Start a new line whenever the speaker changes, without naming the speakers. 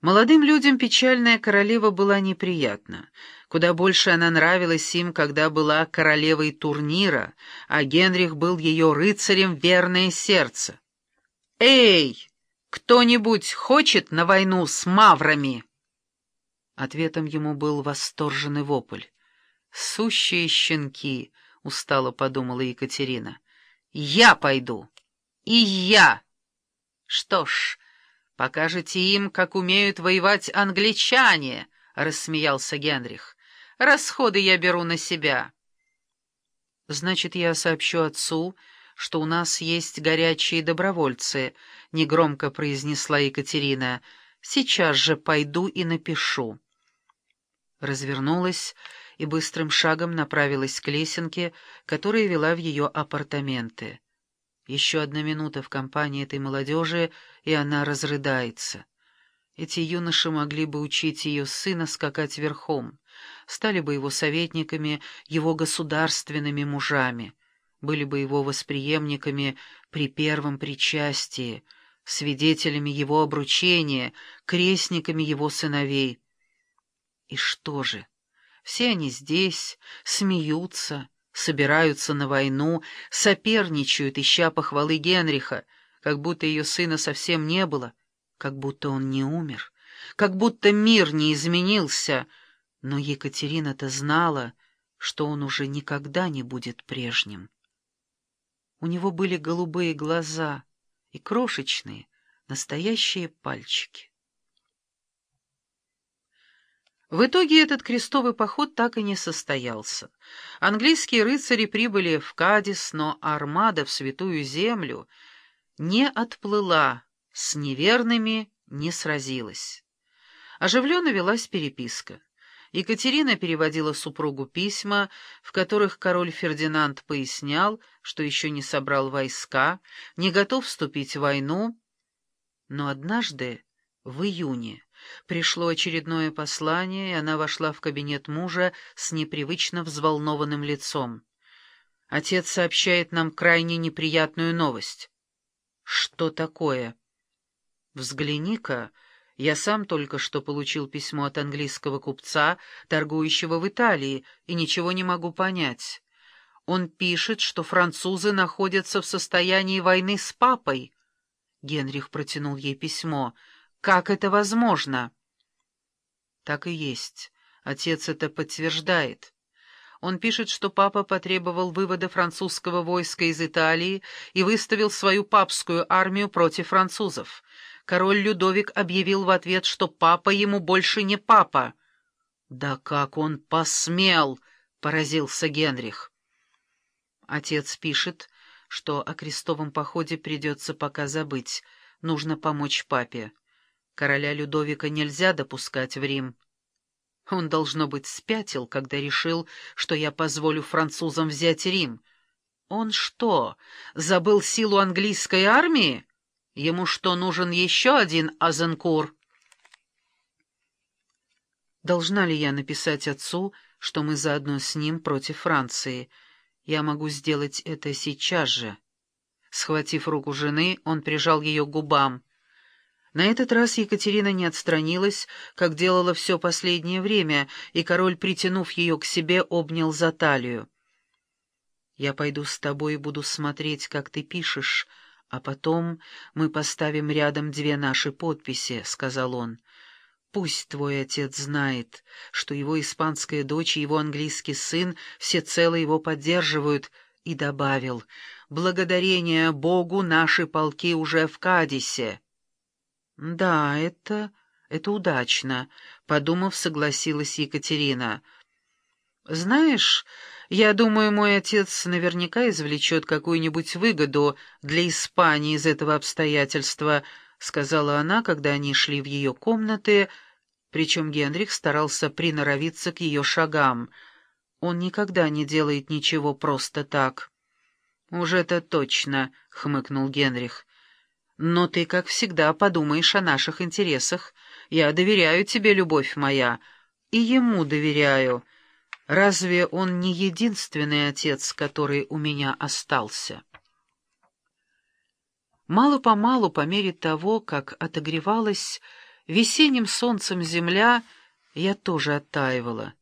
Молодым людям печальная королева была неприятна. Куда больше она нравилась им, когда была королевой турнира, а Генрих был ее рыцарем верное сердце. «Эй, кто-нибудь хочет на войну с маврами?» Ответом ему был восторженный вопль. «Сущие щенки!» — устало подумала Екатерина. «Я пойду! И я!» «Что ж...» «Покажете им, как умеют воевать англичане», — рассмеялся Генрих. «Расходы я беру на себя». «Значит, я сообщу отцу, что у нас есть горячие добровольцы», — негромко произнесла Екатерина. «Сейчас же пойду и напишу». Развернулась и быстрым шагом направилась к лесенке, которая вела в ее апартаменты. Еще одна минута в компании этой молодежи, и она разрыдается. Эти юноши могли бы учить ее сына скакать верхом, стали бы его советниками, его государственными мужами, были бы его восприемниками при первом причастии, свидетелями его обручения, крестниками его сыновей. И что же? Все они здесь, смеются, собираются на войну, соперничают, ища похвалы Генриха, как будто ее сына совсем не было, как будто он не умер, как будто мир не изменился, но Екатерина-то знала, что он уже никогда не будет прежним. У него были голубые глаза и крошечные, настоящие пальчики. В итоге этот крестовый поход так и не состоялся. Английские рыцари прибыли в Кадис, но армада в Святую Землю не отплыла, с неверными не сразилась. Оживленно велась переписка. Екатерина переводила супругу письма, в которых король Фердинанд пояснял, что еще не собрал войска, не готов вступить в войну. Но однажды, в июне, Пришло очередное послание, и она вошла в кабинет мужа с непривычно взволнованным лицом. Отец сообщает нам крайне неприятную новость. Что такое? Взгляни-ка, я сам только что получил письмо от английского купца, торгующего в Италии, и ничего не могу понять. Он пишет, что французы находятся в состоянии войны с папой. Генрих протянул ей письмо — как это возможно? Так и есть. Отец это подтверждает. Он пишет, что папа потребовал вывода французского войска из Италии и выставил свою папскую армию против французов. Король Людовик объявил в ответ, что папа ему больше не папа. «Да как он посмел!» — поразился Генрих. Отец пишет, что о крестовом походе придется пока забыть, нужно помочь папе. Короля Людовика нельзя допускать в Рим. Он, должно быть, спятил, когда решил, что я позволю французам взять Рим. Он что, забыл силу английской армии? Ему что, нужен еще один Азенкур? Должна ли я написать отцу, что мы заодно с ним против Франции? Я могу сделать это сейчас же. Схватив руку жены, он прижал ее к губам. На этот раз Екатерина не отстранилась, как делала все последнее время, и король, притянув ее к себе, обнял за талию. «Я пойду с тобой и буду смотреть, как ты пишешь, а потом мы поставим рядом две наши подписи», — сказал он. «Пусть твой отец знает, что его испанская дочь и его английский сын всецело его поддерживают», и добавил, «Благодарение Богу наши полки уже в Кадисе». «Да, это... это удачно», — подумав, согласилась Екатерина. «Знаешь, я думаю, мой отец наверняка извлечет какую-нибудь выгоду для Испании из этого обстоятельства», — сказала она, когда они шли в ее комнаты, причем Генрих старался приноровиться к ее шагам. «Он никогда не делает ничего просто так». «Уж это точно», — хмыкнул Генрих. Но ты, как всегда, подумаешь о наших интересах. Я доверяю тебе, любовь моя, и ему доверяю. Разве он не единственный отец, который у меня остался?» Мало-помалу, по мере того, как отогревалась Весенним солнцем земля, я тоже оттаивала.